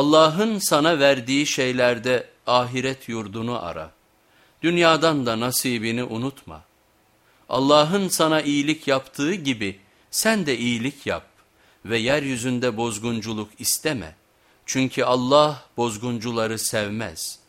Allah'ın sana verdiği şeylerde ahiret yurdunu ara. Dünyadan da nasibini unutma. Allah'ın sana iyilik yaptığı gibi sen de iyilik yap ve yeryüzünde bozgunculuk isteme. Çünkü Allah bozguncuları sevmez.''